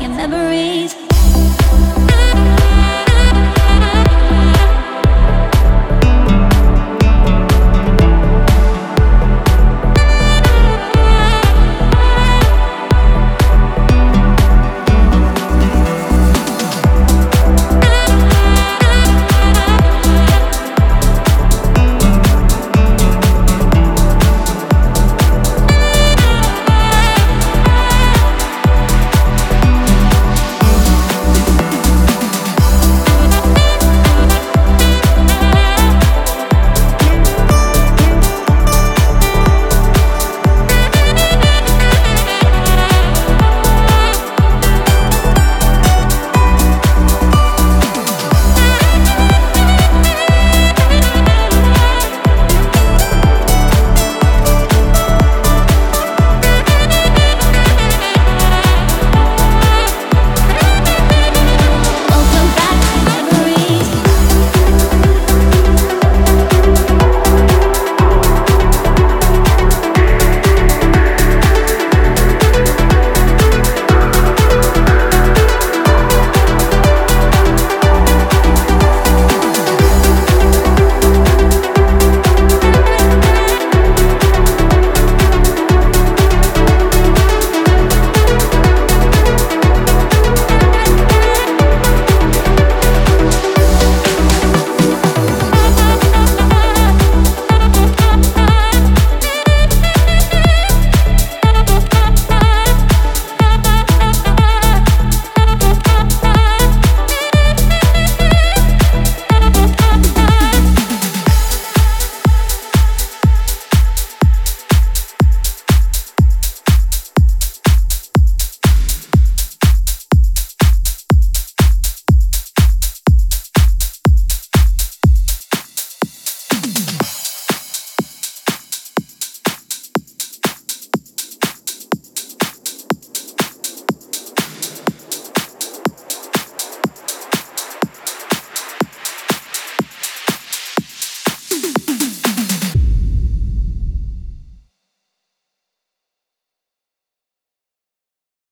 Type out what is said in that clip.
your memories.